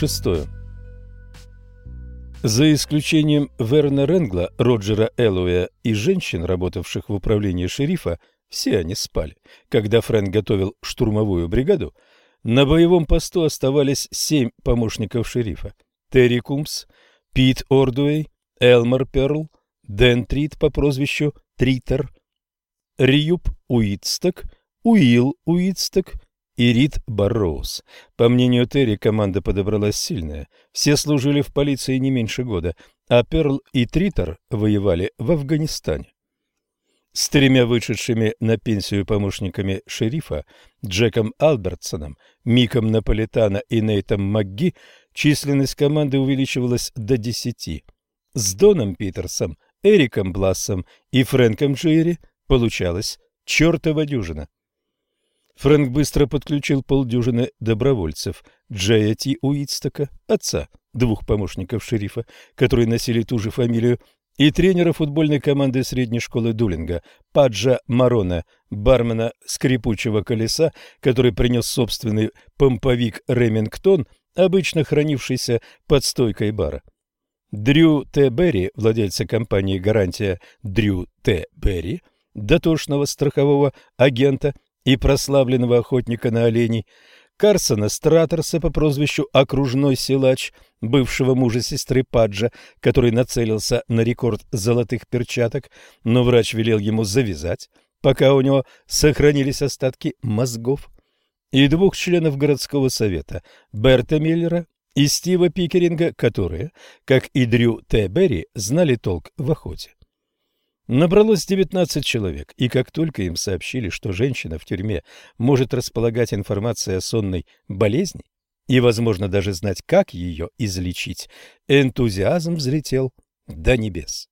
Шестое. За исключением Верна Ренгла, Роджера Эллоуя и женщин, работавших в управлении шерифа, все они спали. Когда Фрэнк готовил штурмовую бригаду, на боевом посту оставались семь помощников шерифа. Терри Кумс, Пит Ордуэй, Элмар Перл, Дэн Трит по прозвищу Тритер, Риюб Уитсток, Уилл Уитсток и Рид Барроуз. По мнению Терри, команда подобралась сильная. Все служили в полиции не меньше года, а Перл и Тритер воевали в Афганистане. С тремя вышедшими на пенсию помощниками шерифа Джеком Албертсоном, Миком Наполитано и Нейтом МакГи численность команды увеличивалась до десяти. С Доном Питерсом, Эриком Блассом и Фрэнком Джири получалась чертова дюжина. Фрэнк быстро подключил полдюжины добровольцев, Джея Ти Уитстока, отца двух помощников шерифа, которые носили ту же фамилию, и тренера футбольной команды средней школы Дулинга, Паджа Марона, бармена скрипучего колеса, который принес собственный помповик Ремингтон, обычно хранившийся под стойкой бара. Дрю Т. Берри, владельца компании «Гарантия» Дрю Т. Берри, дотошного страхового агента – и прославленного охотника на оленей, Карсона Стратерса по прозвищу Окружной силач, бывшего мужа сестры Паджа, который нацелился на рекорд золотых перчаток, но врач велел ему завязать, пока у него сохранились остатки мозгов, и двух членов городского совета Берта Миллера и Стива Пикеринга, которые, как и Дрю Т. Берри, знали толк в охоте. Набралось 19 человек, и как только им сообщили, что женщина в тюрьме может располагать информацией о сонной болезни и, возможно, даже знать, как ее излечить, энтузиазм взлетел до небес.